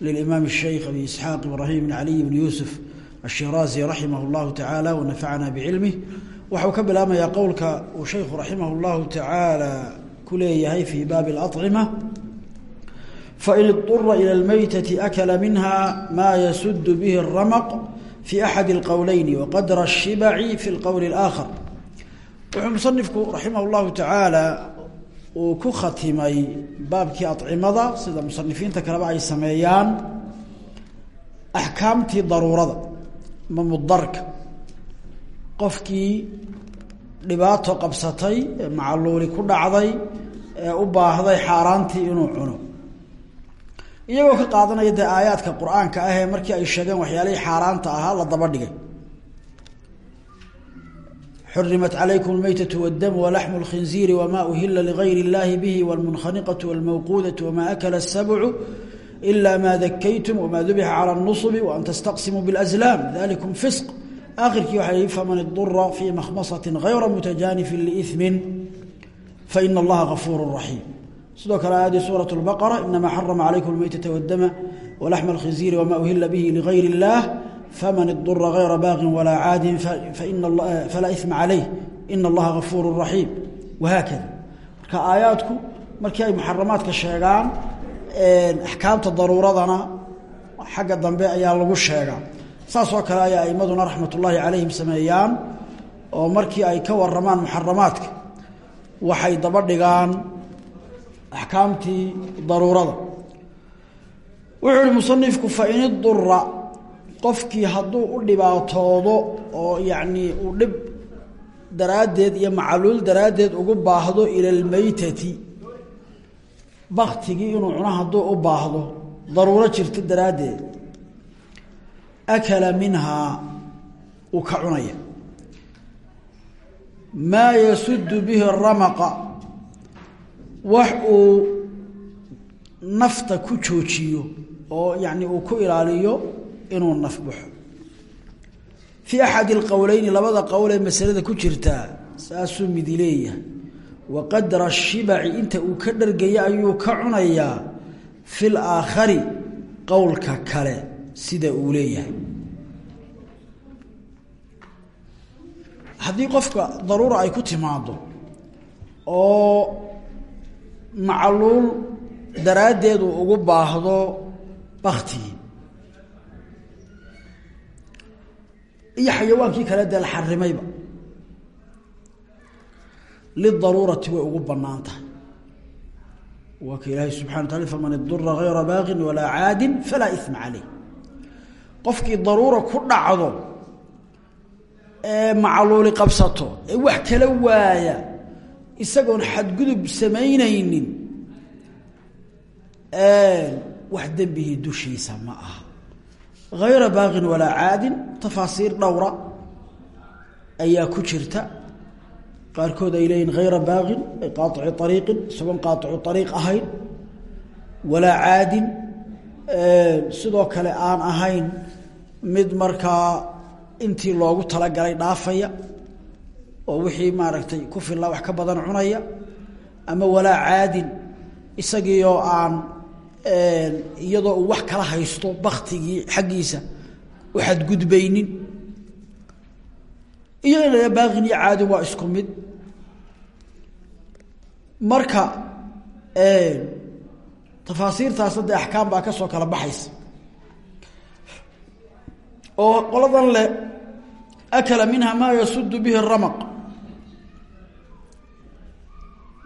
للإمام الشيخ أبي إسحاق إبراهيم بن علي بن يوسف الشيرازي رحمه الله تعالى ونفعنا بعلمه waxau ka bilaabmayaa qowlka uu shaykhu raximah اllahu tacaala ku leeyahay fii baabi اlأطcima fain اضطura ilى اlmaytati akala minha ma yasud bihi الramq fi axadi اlqowleyn waqadra الshibaci fi اlqowl الآkhar wuxuu musanifku raximah اllahu tacaala uu ku khatimay baabkii acimada sida musanifiinta kaleba ay sameeyaan axkaamtii daruurada ma mudarka qofkii dhibaato qabsatay ee macaluuli ku dhacday ee u baahday xaaraantii inuu cuno. Iyagoo ka qaadanaya dee aayaadka qur'aanka ah ee markii ay sheegeen waxyaalihii xaaraanta ahaa la daba dhigay xurimat calaykum almaytatu wاdamu walaxmu اlkhinziiri wma uhila ligayr اllahi bihi wاlmunkhaniqaةu wاlmawquudaةu wma akala الsabcu ila ma dakaytum wma dubixa calى الnuصbi waan tastaqsimuu bاlأslaam dalikum fisq akhirkii waxaa yihi faman idura fii makhmasaةi gayra mutajaanifin liثmin faina allaha gafuur raxiim sidoo kale aayadii suuraة اlbaqara inama xarama calaykum اlmaytata wاdama wlaxma اlkhinziiri wma uhila bihi ligayr اllah faman idura gayra baaqin walaa caadin falaa ima calayh ina allaha gafuur raxiim wahaakada marka aayaadku markii ay muxaramaadka sheegaan axkaamta daruuradana xagga dambe ayaa lagu sheegaa saas oo kale ayaa aimaduna raxmat ullaahi calayhim sameeyaan oo markii ay ka waramaan muxaramaadka waxay daba dhigaan axkaamtii daruurada wuxuu fain idura qofkii hadduu u dhibaatoodo oo yacnii uu dhib daraaddeed iyo macaluul daraaddeed ugu baahdo ila almaytati baktigii inuu cuno hadduu u baahdo daruuro jirto daraaddeed akala minhaa uu ka cunaya. Maa yasuddu bihi ramaqa wax uu nafta ku joojiyo oo yacni uu ku ilaaliyo inuu nafbaxo fii axadi alqowleyni labada qowl ee masalada ku jirtaa saasuu midi leeyahay. Wa qadra shibaci inta uu ka dhargaya ayuu ka cunayaa fi laakhari qowlka kale sida uu leeyahay. Haddii qofka daruura ay ku timaado oo macluul daraaddeed uu ugu baahdo baktigii iyo xayawaankii kale dee la xarimayba lidaruurati way ugu bannaan tahay waa ka ilaahay subxana wa taala faman idura hayra baaqin walaa caadin falaa ima caleyh qofkii daruura ku dhacdo ee macluuli qabsato ee wax kala waaya isagoon xadgudub samaynaynin wax dembihii dushiisa ma aha hayra baaqin walaa caadin tafaasiir dhowra ayaa ku jirta qaarkood ay leeyihiin hayra baaqin qaaici ariiqin isagoon qaaicu ariiq ahayn walaa caadin sidoo kale aan ahayn mid markaa intii loogu talagalay dhaafaya oo wixii maaragtay ku filla wax ka badan cunaya ama walaa caadin isagiioo aan iyadoo uu wax kala haysto baktigii xaggiisa u xadgudbaynin iyo in la baaqin iyo caadin waa isku mid. Marka tafaasiirtaasna dee axkaam baa ka soo kala baxaysa. Oo qoladan le akala minha maa yasudu bihi ramaq.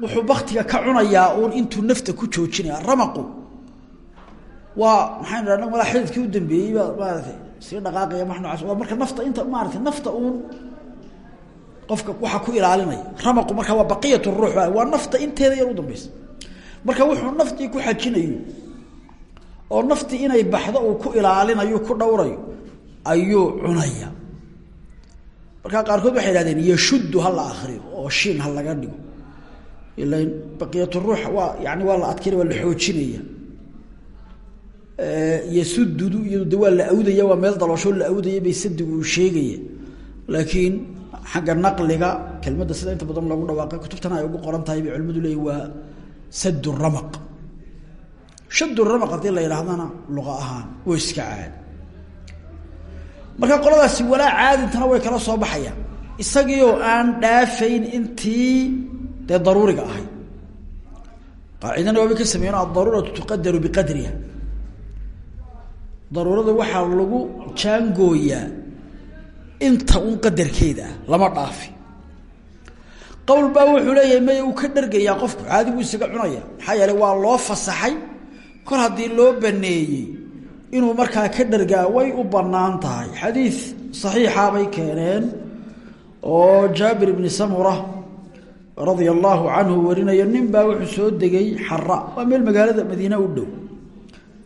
Wuxuu baktiga ka cunayaa uun intuu nafta ku joojinaya ramaqu waa maxaan idhahna walaa xididkii u dambeeyey baa maaratay sii dhaqaaqaya wax noocaas. Waa marka nafta inta maaratay nafta uun qofka waxaa ku ilaalinaya. Ramaqu marka waa baqiyat ruux waa nafta inteeda yar u dambaysa marka wuxuu naftii ku xajinayo oo naftii inay baxdo uu ku ilaalinayo ku dhowrayo ayuu cunaya. Markaa qaarkood waxay ihahdeen yashuddu ha la akriyo oo shiin ha laga dhigo. Ilan baqiyat ruux waa yani waa la adkeynaya waa yasududu iyadu de waa la awdaya waa meel daloosho la awdaya bay sadigu uu sheegaya laakiin xagga naqliga kelmadda sida inta badan loogu dhawaaqay kutubtana ay ugu qoran tahay bay culimadu leeyihiin waa sad ramaq. Shad ramaq haddii la yidhaahdana luqa ahaan way iska caadi. Marka qoladaasi walaa caadintana way kala soo baxayaan. Isagiioo aan dhaafayn intii dee daruuriga ahayd qaacidana waabay ka sameeyeen adaruuratu tuqadaru biqadriha daruurada waxaa lagu jaangooyaa inta un qadarkeeda lama dhaafi. Qowl baa wuxuu leeyahay maya uu ka dhargayaa qofku? Caadi buu isaga cunaya. Maxaa yeeley waa loo fasaxay. Kol haddii loo baneeyey inuu markaa ka dhargaa way u bannaan tahay. Xadiid saxiixa bay keeneen oo jaabir ibni samura radia allaahu canhu warinayo nin baa wuxuu soo degay xara waa meel magaalada madiine u dhow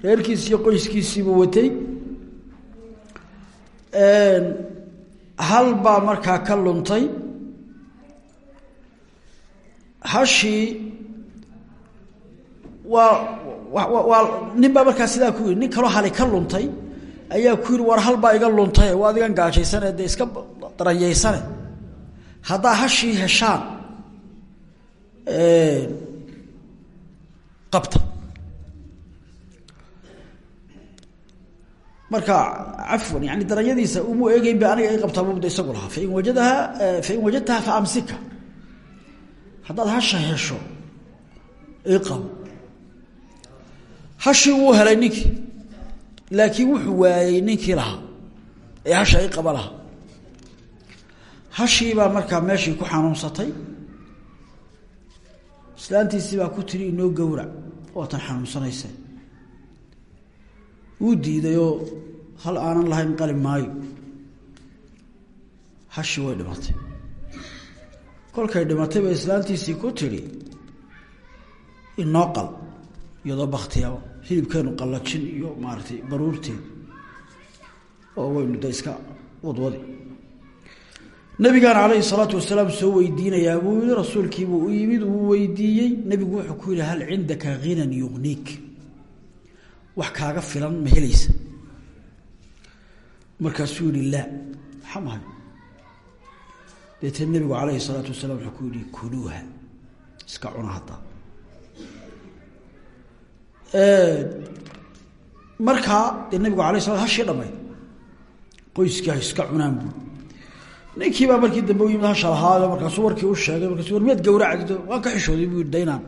reerkiisi iyo qoyskiisiibuu watay. Hal baa markaa ka luntay. Hashii waa nin baa markaa sidaa ku yidhi nin kaloo hali ka luntay ayaa ku yidhi war hal baa iga luntay waa adigan gaajaysane dee iska daranyaysane haddaa hashii heshaan qabta marka cafwan yani daranyadiisa umu eegeyn ba aniga i qabtaa bubda isagu lahaa fain wajadaha fain wajadtaha faamsika haddaad hasha hesho i qabo hashii wuu helay ninkii laakiin wuxuu waayey ninkii lahaa. Ee hasha i qaba lahaa hashiibaa markaa meeshii ku xanuunsatay. Islaantiisii baa ku tiri inoo gowrac waatan xanuunsanaysa wuu diidayoo hal aanan lahayn qali maayo. Hashii way dhimatay. Kolkay dhimatay bay islaantiisii ku tidhi inoo qal iyadoo baktiyaba hilibkeenu qallajin iyo maaragtay baruurteed oo waynu da iska wadwadi. Nabigaan calayhi salaatu wasalaam soo weydiinayaa buu yihi rasuulkiibuu u yimid uu weydiiyey nebigu wuxuu ku yihi hal cindaka hinan yugniik wax kaaga filan ma helaysa. Markaasuu yihi laa mahay deetee nebigu calayhi salaatu wasalaam wuxuu ku yihi kuluuha iska cuna hadda. Markaa dee nabigu alay sla hashii dhamayd qoyskii iska cunaan buu. Ninkii baa markii dambe u yimid hasha lahaayo markaasuu warkii u sheegay markaasu war miyaad gawracdido waan ka xishooday buu daynaan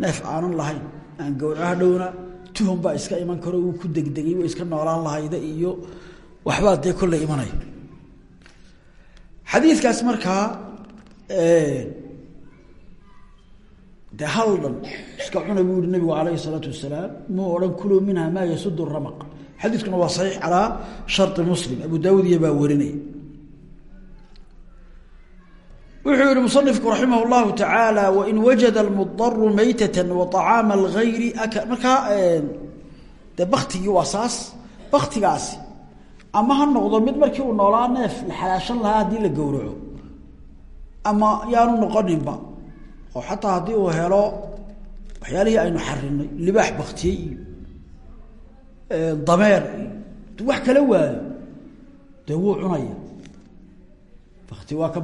neef aanan lahayn aan gawraca dhowna tuhum baa iska iman karo uu ku degdegay way iska noolaan lahayda iyo waxbaa dee kolley imanaya xadiidkaas markaa dee hal iska cuna buu yihi nabigu alayhi wasalaam muu odhan kuluu minha maa yasud ramaq. Xadiiskuna waa saxiix calaa shari muslim abu daawud iyo baa wuxuu yihi musanifku raximah اllahu tacaala wain wajada almudaru maytata wa acaama algayri aka markaa eh, de baktigii waa saas baktigaasi ama ha noqdo mid markii uu noolaa neef la xalaashan lahaa haddii la gowraco ama yaanu noqoninba oo xataa haddii uu helo waxyaalihii aynu xarinay libaax baktiyey iyo eh, dameer waayo dee wuu cunaya. Waa ka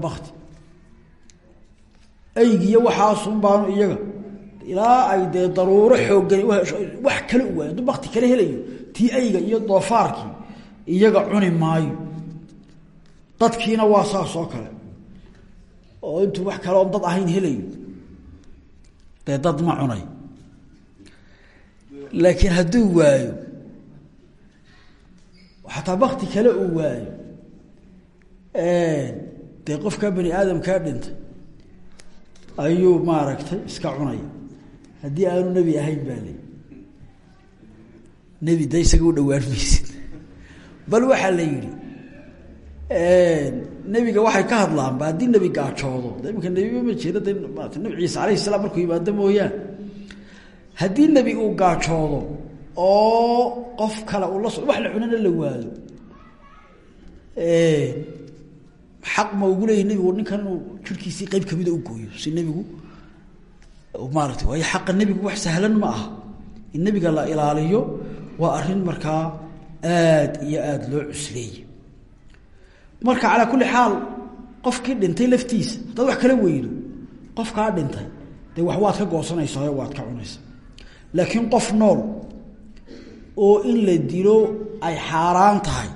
eygiyo waxaasun baanu iyaga. Ilaa ay dee daruuro xooggani wax kale u hadduu bakti kale helayo. Tii eyga iyo doofaarkii iyaga cuni maayo. Dadkiina waa saas oo kale. Oo intuu wax kale oon dad ahayn helayo. Dee dad ma cunay. Laakiin hadduu waayo xataa bakti kale uu waayo dee qofkaa bani aadamkaa dhintay ayuu maaragtay iska cunaya. Haddii aanu nebi ahayn baa ley nebi da isaga u dhawaan maysid bal waxaa la yidhi nebiga waxay ka hadlaanba haddii nebi gaajoodo. De iminka nebiba ma jeeda de maata nebi ciise alayhi salaam markuu yimaado mooyaan. Haddii nebi uu gaajoodo oo qof kale uu la so wax la cunana la waayo xaq ma ugu leeyahy nebigu ninkan jirkiisii qeyb kamida u gooyo. Si nebigu maarata waayo xaqa nebigu wax sahlan ma aha. In nebiga la ilaaliyo waa arrin markaa aad iyo aada loo cusleeye marka calaa kulli xaal qofkii dhintay laftiisa haddaad wax kala weydo qofkaa dhintay dee wax waad ka goosanaysaa waad ka cunaysa laakiin qof nool oo in la dilo ay xaaraan tahay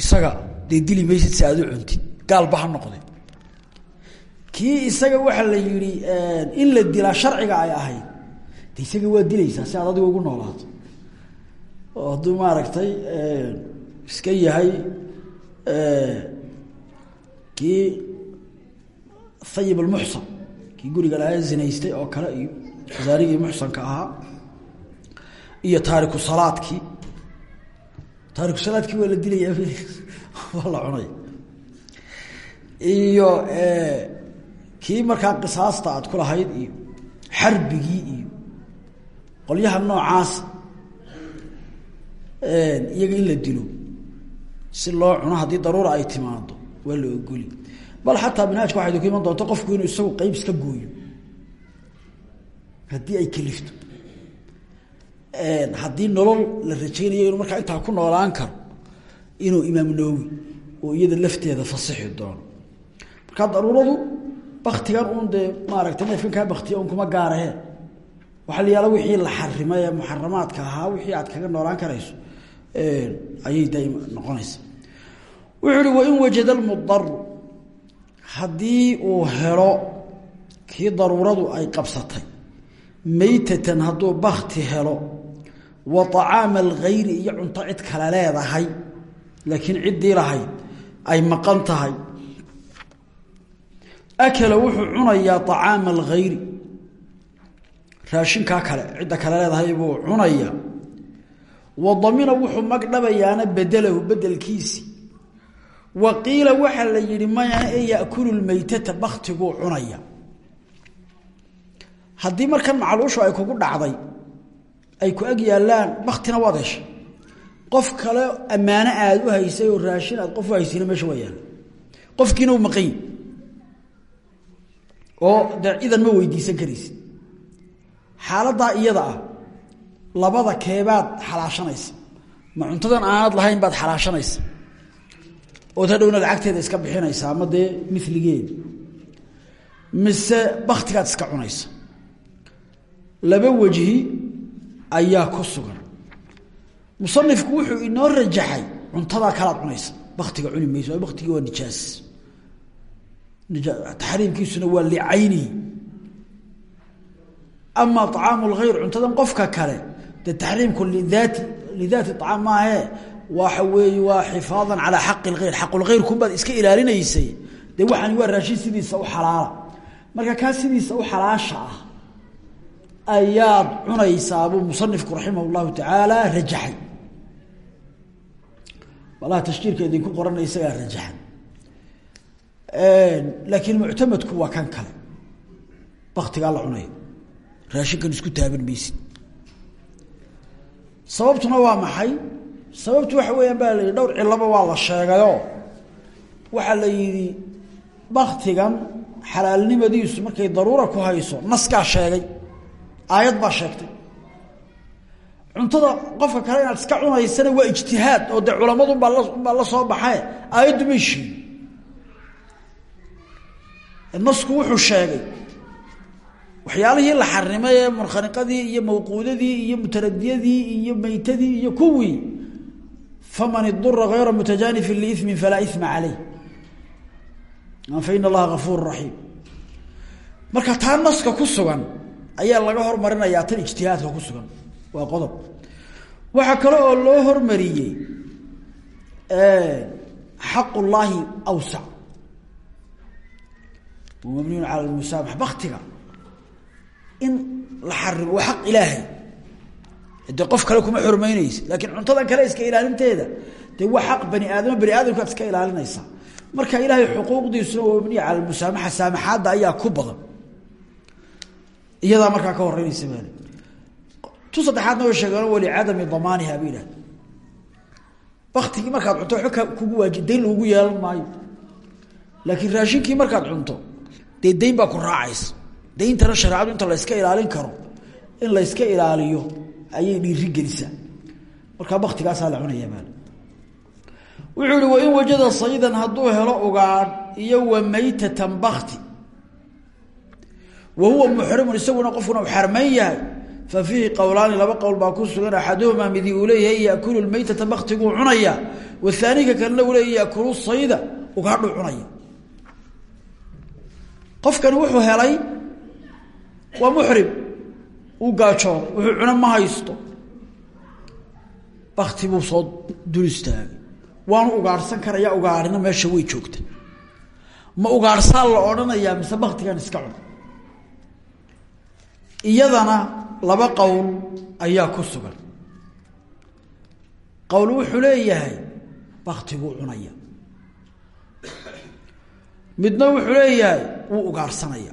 isaga dee dili maysid si aad u cuntid gaalba ha noqde kii isaga waxaa la yihi in la dilaa sharciga ay ahayd de isaga waa dilaysaa si aad adiga ugu noolaato. Oo hadduu maaragtay iska yahay kii hayib almuxsan kii guriga lahaa zinaystay oo kale iyo wasaarigii muxsanka ahaa iyo taariku salaadkii taariku salaadkii waa la dilaya waa la cunay. Iyo kii markaa qisaasta aad ku lahayd iyo xarbigii iyo qolyaha noocaas iyaga in la dilo si loo cuno haddii daruura ay timaado waa la ogoli bal xataa manhaajka waxay ku iman doonta qofku inuu isagu qeyb iska gooyo. Haddii ay kelifto haddii nolol la rajaynayo inuu markaa intaa ku noolaan karo inuu imaam nawowi oo iyada lafteeda fasixi doono. Markaa daruuradu baktigan uun dee maaragtay neefkan kaa baktiya un kuma gaaraheen waxaa la yaalla wixii la xarimay ee muxaramaadka wixii aad kaga noolaan karayso ayay da noqonaysa. Wuxuu uhi wain wajada almudaru haddii uu helo kii daruuradu ay qabsatay meytatan hadduu bakti helo wa acaama alghayri iyo cunto cid kale leedahay laakiin ciddii lahayd ay maqan tahay. Akala wuxuu cunayaa acaama alghayri. Raashinkaa kale cidda kale leedahay buu cunaya wa damina wuxuu magdhabayaana bedelahu bedelkiisi. Wa qiila waxaa la yihi maya e yakulu lmeytata baktiguu cunaya haddii markan macluushu ay kugu dhacday ay ku ag yaalaan baktina waad heshay qof kale ammaano aad u haysay oo raashin aad qof u haysayna meesha waa yaalla qofkiina u maqan oo dee ciidan ma weydiisan karaysid xaaladdaa iyada ah labada keebaad xalaashanaysa. Ma cuntadan aanad lahayn baad xalaashanaysa. Ood hadhowna lacagteeda iska bixinaysa ama dee miligeeda mise baktigaad iska cunaysa. Laba wejhi ayaa ku sugan musanifku wuxuu inoo rajaxay cuntadaa kalaad cunaysa. Baktiga cuni mayso baktigii waa nijaas. Taxriimkiisuna waa licaynihi ama acaamu lhayr cuntadan qofka kale dee taxriimku lidaati lidaati acaam maahe? Waxa weeye waa xifaadan calaa xaqi lhayr xaqulkhayr kunbaad iska ilaalinaysay. Dee waxaani waa raashin sidiisa u xalaala. Marka kaa sidiisa u xalaasha ah ayaad cunaysaa buu musanifku raximah llahu rajaxay walaha tashkiirka idinku qoranay isagaa rajaxan laakiin muctamadku waa kan kale. Baktigaa la cunaya raashinkan isku taaban maysid sababtuna waa maxay? Sababtu waxa weeyaan baa la dhowr cilaba waa la sheegayoo waxaa la yidhi baktigan xalaalnimadiisu markay daruura ku hayso naskaa sheegay. Aayad baa sheegtay cuntada qofka kale inaad iska cunaysana waa ijtihaad oo dee culamadu baa la soo baxee. Aayaddu sheegi nasku wuxuu sheegay waxyaalihii la xarimay ee iyo mawquudadii iyo mutaradiyadii iyo meytadii iyo kuwii faman idura hayra mutajaanifin liismin falaa isma caleyh faina allaha gafuur raxiim marka taa naska ku sugan ayaa laga hormarinayaa tan ijtihaadka ku sugan waa qodob. Waxaa kale oo loo hormariyey xaq ullaahi awsac mabniyun cala lmusaamax baktiga. In la xarimo waa xaq ilaahay. Dee qof kale kuma xormeyneysa laakiin cuntadan kale iska ilaalinteeda dee waa xaq bani aadamo bani aadamkaad iska ilaalinaysaa marka ilaahay xuquuqdiisuna waa mabniya cala lmusaamaxa saamaxaadda ayaa ku badan. Iyadaa markaa ka horeynaysa maali tu saddexaadna way sheegeen walicadami damaaniha bay yidhahda baktigii markaad cunto waba kugu waajib dayn lagugu maayo. Laakiin raashinkii markaad cunto dee dayn baa ku raacaysa. Dayntana shareecadu inta layska ilaalin karo in layska ilaaliyo ayay dhiiri gelisaa. Markaa baktigaasaa la cunaya maal. Wuxuu ihi wain wajada saydan hadduu helo ugaadh iyo wa maytatan bakti wa huwa muxrimun isaguna qofkuna u fa fiihi qowlaani laba qowl baa ku sugan axaduhumaa midi uu leeyahay yakulu lmaytata baktiguu cunaya wahaaniga kalena uu leeyahy yakulu sayda ugaadhuu cunaya. Qofkani wuxuu helay waa muxrim uu gaajooday wuxuu cuna ma haysto. Bakti buu soo dul istaagay waanu ugaarhsan karaya ugaarhina meesha way joogta ma ugaarhsaa la odhanayaa iyadana laba qowl ayaa ku sugan. Qowl wuxuu leeyahay baktiguu cunaya. Midna wuxuu leeyahay wuu ugaarhsanaya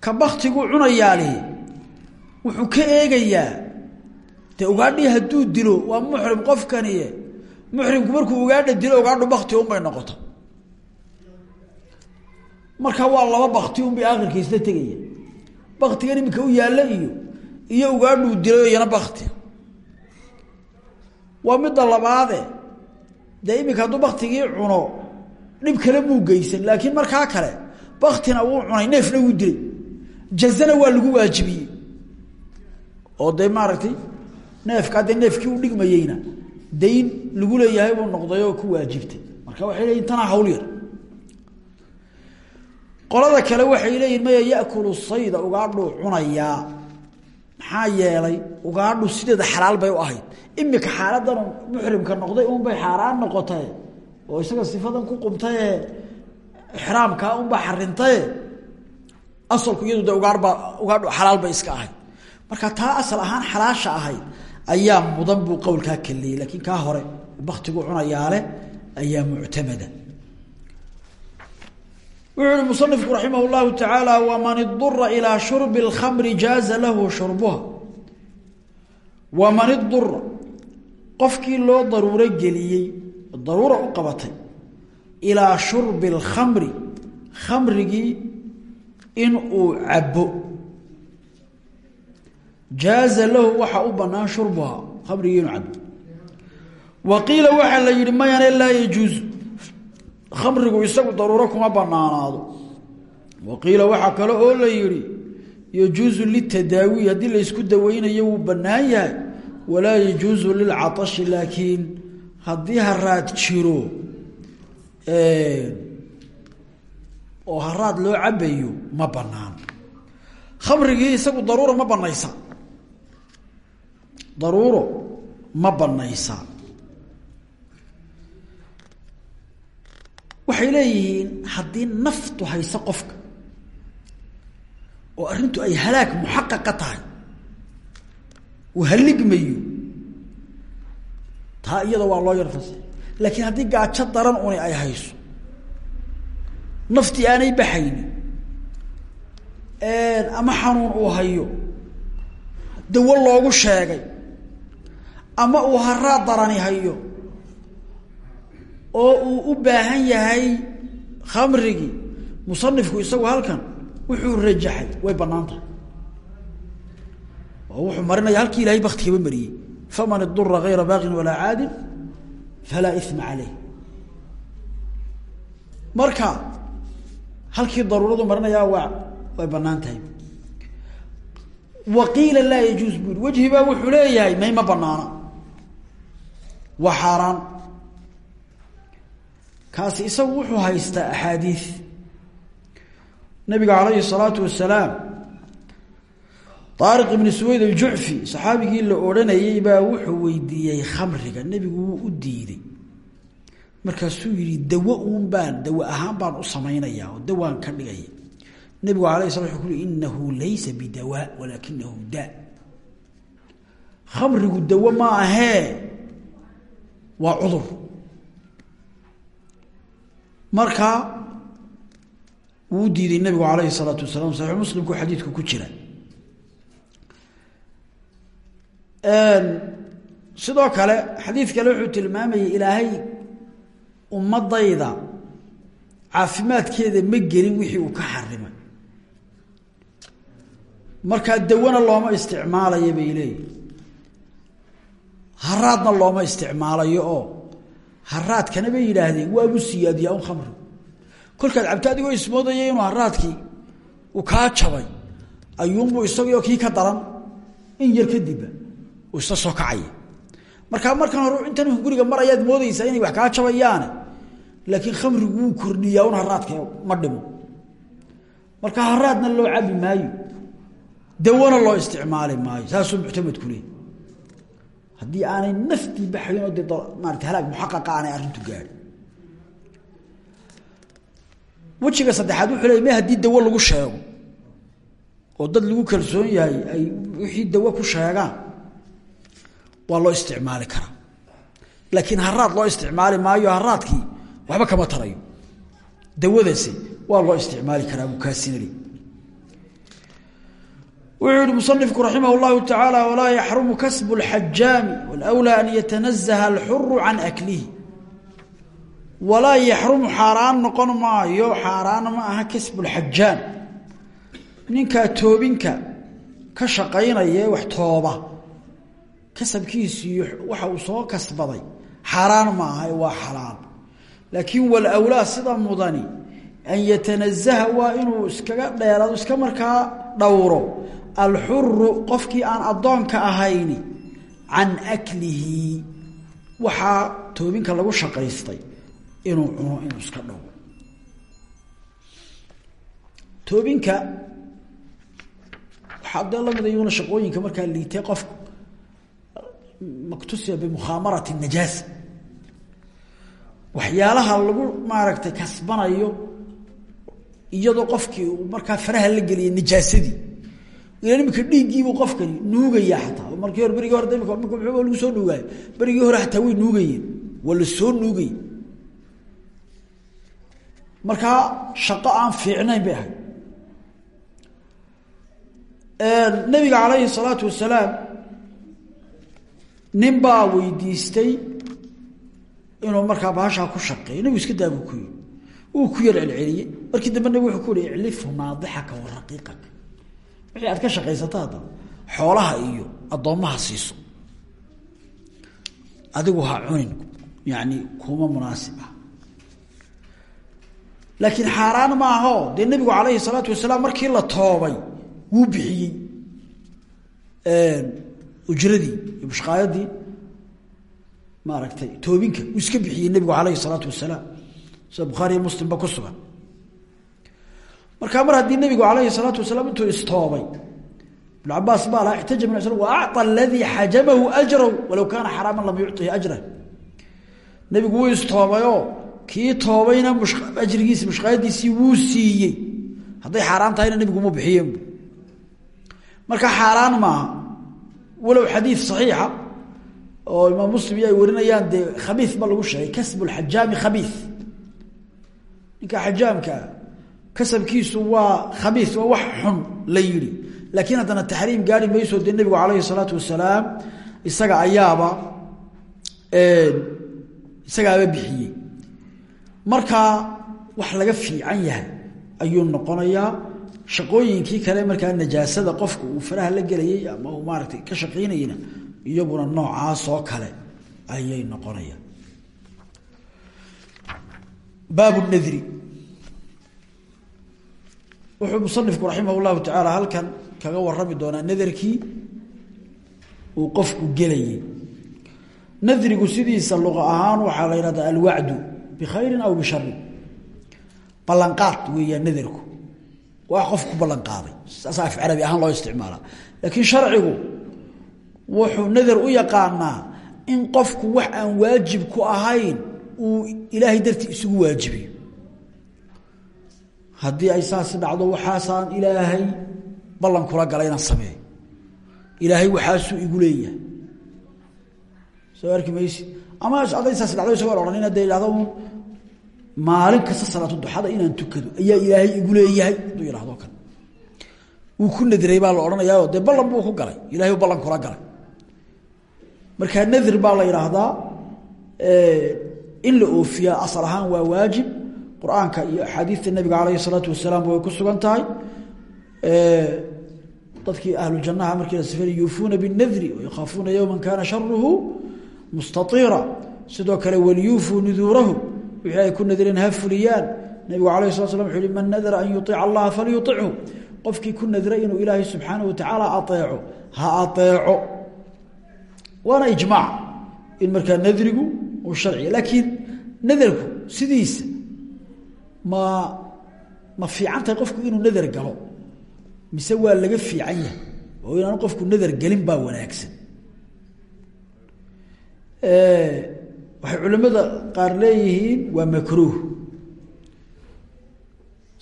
ka baktiguu cunayaali wuxuu ka eegayaa dee ugaadhii hadduu dilo waa muxrim qofkaniye muxrimku markuu ugaadha dilo ugaadhu bakti unbay noqota marka waa laba bakti unbay aakhirka isla tegaya baktigan iminka u yaalla iyo iyo ugaadhuu dilayo iyana bakti waa midda labaade. Dee iminka hadduu baktigii cuno dhib kale muu geysan laakiin markaa kale baktina wuu cunay neefna wuu dilay. Jazana waa lagu waajibiyey. Oo dee maaragtay neefka haddee neefkii u dhigmayeyna dayn lagu leeyahay buu noqday ku waajibtay. Marka waxay leeyihiin tanaa hawl yar qolada kale waxay leeyihiin maya yakulu sayda ugaadhuu cunayaa maxaa yeelay ugaadhu sideeda xalaal bay u ahayd. Imika xaaladan muxrimka noqday unbay xaaraan noqotae oo isaga sifadan ku qumtaye ixraamkaa unbaa xarintaye asalku iyadu de ugaarbaa ugaadhu xalaal bay iska ahayd. Marka taa asal ahaan xalaasha ahayd ayaa mudan buu qowlkaa kaliyey laakiin kaa hore baktigu cunayaale ayaa muctamada wuxuu ihi musanifku raximah llahu tacaala waman idura ilaa shurbi اlkhamri jaaza lahu shurbuha waman idura qofkii loo daruuro geliyey daruura u qabatay ilaa shurbi اlkhamri khamrigii in uu cabo jaaza lahu waxaa u banaan shurbuha khamrigii inuu cabo wa qiila waxaa khamrigu isagu daruuro kuma banaanaado wa qiila waxaa kale oo la yihi yajuuzu litadaawi haddii laysku daweynayo wuu bannaan yahay walaa yajuuzu lilcatashi laakiin haddii haraad jiro oo haraad loo cabayo ma banaan khamrigii isagu daruuro ma banaysa daruuro ma banaysa waxay leeyihiin haddii naftu hayso qofka oo arrintu ay halaag muxaqaqa tahay uu haligmayo taa iyada waa loo yar fasa laakiin haddii gaajo daran uni ay hayso naftii aanay baxaynin ama xanuun uu hayo dawo loogu sheegay ama uu haraa darani hayo oo uu u baahan yahay khamrigii. Musanifku isagu halkan wuxuu rajaxay. Way bannaan tahay oo wuxuu marinaya halkii ilahay baktigaba mariyey. Faman idura gayra baaqin walaa caadin falaa ima caleyh marka halkii daruuradu marinayaa waa way bannaan tahay wa qiila laa yajuuz buri wejhi wuxuu leeyahay may ma banaana waa xaaraan kaasi isagu wuxuu haystaa axaadiid nabiga calayhi الsalaatu wasalaam aariq ibni suweyd aljucfi saxaabigii la odhanayey baa wuxuu weydiiyey khamriga. Nebigu wuu u diiday. Markaasuu yihi dawo uun baan dawo ahaan baan u samaynaya oo dawaan ka dhigaya nebigu alay sla uu ku ui inahu laysa bidawaa walaakinahu daa khamrigu dawo ma ahee waa cudur marka wuu diiday nabigu alayhi الsalaatu wasalaam saxiix muslimku xadiidku ku jira. Sidoo kale xadiid kale wuxuu tilmaamayay ilaahay ummadayda caafimaadkeeda ma gelin wixii uu ka xarimay markaa dawana looma isticmaalayo bay leeyihi haraadna looma isticmaalayo oo haraadkana bay yidhaahdeen waabu siyaadiyaa un khamri. Kolkaad cabto adigoo ismoodaya inuu haraadkii uu kaa jabay ayuunbuu isagoo kii ka daran in yar kadibba uu isla soo kacaya markaa markan hore intan guriga marayaad moodaysaa inay wax kaa jabayaane laakiin khamrigu wuu kordhiyaa un haraadka ma dhimo. Marka haraadna loo cabi maayo dawana loo isticmaali maayo saasuu muctamadku leey haddii aanay naftii baxayn oo dee maarata halaag muxaqaqa aanay arrintu gaadhin. Wejiga saddexaad wuxuu leey ma haddii dawo lagu sheego oo dad lagu kalsoon yahay ay wixii dawo ku sheegaan waa loo isticmaali karaa. Laakiin haraad loo isticmaali maayo haraadkii waxba kama tarayo. Dawadasi waa loo isticmaali karaa bukaasinali wuxuu yihi musanifku raximah اllahu tacaala walaa yaxrumu kasbu اlxajaami wlwlaa an yatanazaha alxuru can aklihi. Walaa yaxrumu xaaraan noqon maayo xaaraan ma aha kasbu lxajaam ninkaa toobinka ka shaqaynaya wax tooba kasabkiisii waxa uu soo kasbaday xaaraan ma aha waa xalaal. Laakiin walwlaa sida mudani an yatanazaha waa inuu iskaga dheerado markaa dhowro alxuru qofkii aan addoonka ahayni can aklihi. Waxaa toobinka lagu shaqaystay inuu cuno inuu iska dhowro toobinka waxaa dee lamida iyaguna shaqooyinka markaa liitay qofku maktusiba bimukhaamarati najaasa waxyaalaha lagu maaragtay kasbanayo iyadoo qofkii uu markaa faraha la geliyay najaasadii ila imika dhiiggiibuu qofkani nuugaya xataa. Markii hore berigii hore imika mika lagu soo nuugaayo berigii hore xataa way nuugayeen waa soo nuugay. Markaa shaqo aan fiicnayn bay ahayd. Nabiga calayhi salaatu wasalaam nin baa weydiistay inuu markaa baashaa ku shaqeeyo nabigu iska daa buu ku yii wuu ku yar celceliyey markii dambe nabig wuxuu ku yihi iclifu naadixaka wa raqiiqaka wixii aad ka shaqaysato hadda xoolaha iyo addoommaha siiso. Adigu ha cunin yani kuma munaasib ah. Laakiin xaaraan maaho dee nebigu calayhi salaatu wasalaam markii la toobay wuu bixiyey ujradii iyo mushqaayadii maaragtay toobinka wuu iska bixiyey nebigu calayhi salaatu wasalaam. Sida bukhaariyo muslimba ku sugan markaa mar haddii nabigu alayhi salaatu wasalaam intuu istoobay ibn cabaas baa lahaa ixtaja min aslam wa acطa aladii xajamahu ajrahu walow kaana xaraaman lam yucihi ajrah nabigu wuu istoobayoo kii toobayna ajrigiisi mushqaadiisii wuu siiyey. Hadday xaaraan tahayna nabigu mu bixiyeen marka xaaraan maaha walow xadiid saxiixa oo imaam muslim ay warinayaan dee khabiis ba lagu sheegay kasbu lxajaami khabiis. Ninka xajaamkaa kasabkiisu waa khabiis waa wax xun la yidhi. Laakiin haddana taxriim gaari mayso dee nebigu calayhi الsalaatu wasalaam isaga ayaaba isagaaba bixiyey. Markaa wax laga fiican yahay ayuu noqonayaa shaqooyinkii kale markaa najaasada qofka uu faraha la gelayay ama uu maaratay ka shaqaynayna iyaguna noocaasoo kale ayay noqonayaan baab nadri wuxuu musanifku raximah llahu tacaala halkan kaga warami doonaa nadarkii uu qofku gelayay. Nadrigu sidiisa luqa ahaan waxaa la yidhahdaa alwacdu bikhayrin aw bisharin ballanqaad weeyaa nadarku. Waa qof ku ballan qaaday saasaa af ahaan loo isticmaalaa. Laakiin sharcigu wuxuu nadar u yaqaanaa in qofku wax aan waajib ku ahayn uu ilaahay dartii isugu waajibiyo haddii ay saasi dhacdo waxaasaan ilaahay ballan kula galay inaan sameeyo. Ilaahay waxaasuu igu leeyahay. Soo arki maysi ama hadday saasi dhacdo isagoo odhanina dee idhahdo maalin salaatu duxada inaan tukado ayaa ilaahay igu leeyahay hadduu yidhahdo kale. Wuu ku nadray baa la odhanayaao dee ballan buu ku galay. Ilahay ballan kula galay. Markaa nadir baa la yidhaahdaa in la oofiyaa asal ahaan waa waajib qur'aanka iyo axaadiista nabiga calayhi isalaatu wasalaamba way ku sugan tahay. Dadkii ahlu jannaha markii la sifeynay yuufuuna binadri wayakhaafuuna yowma kana sharuhu mustaiira sidoo kale waliyuufuu nuduurahu wixii ay ku nadireen ha fuliyaan. Nabigu alayh slat slam man nadara an yuiica allaha falyuichu qofkii ku nadray inuu ilaahay subxaanaه watacaala aeeco ha aeeco waana ijmaac in markaa nadrigu uu sharciya laakiin nadarku sidiisa ma ma fiican tahay qofku inuu nadar galo mise waa laga fiican yahay oo inaanu qofku nadar gelin baa wanaagsan. Waxay culimada qaar leeyihiin waa makruuh.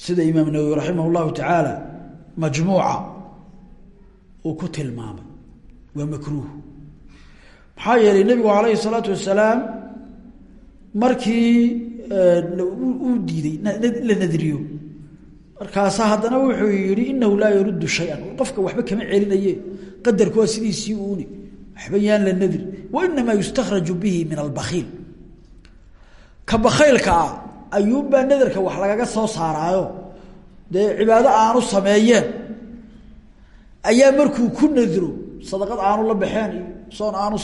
Sida imaam nawowi raximah llahu tacaala majmuuca uu ku tilmaamay waa makruuh. Maxaa yeelay nebigu alayhi salaatu wasalaam markii uu diiday la nadriyo. Markaasa haddana wuxuu yihi inahu laa yaruddu shay-an. Qofka waxba kama celinaye qadarku waa sidiisii uuni waxba yaan la nadri wainamaa yustakhraju bihi min albakiil ka bakaylka ah ayuunbaa nadarka wax lagaga soo saaraayo. Dee cibaado aanu sameeyeen. Ayaa markuu ku nadro sadaqad aanu la baxeen soon aanu